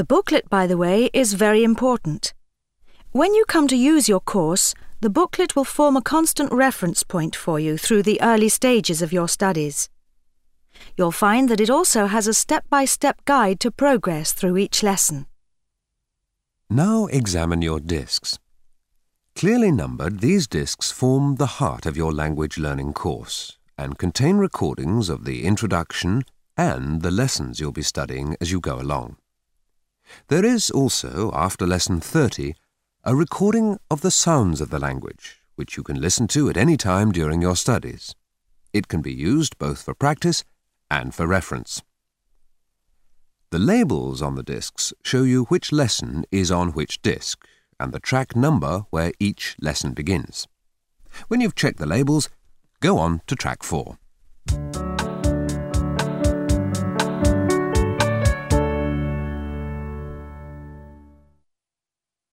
The booklet, by the way, is very important. When you come to use your course, the booklet will form a constant reference point for you through the early stages of your studies. You'll find that it also has a step-by-step guide to progress through each lesson. Now examine your discs. Clearly numbered, these discs form the heart of your language learning course and contain recordings of the introduction and the lessons you'll be studying as you go along. There is also, after lesson 30, a recording of the sounds of the language, which you can listen to at any time during your studies. It can be used both for practice and for reference. The labels on the discs show you which lesson is on which disc and the track number where each lesson begins. When you've checked the labels, go on to track 4.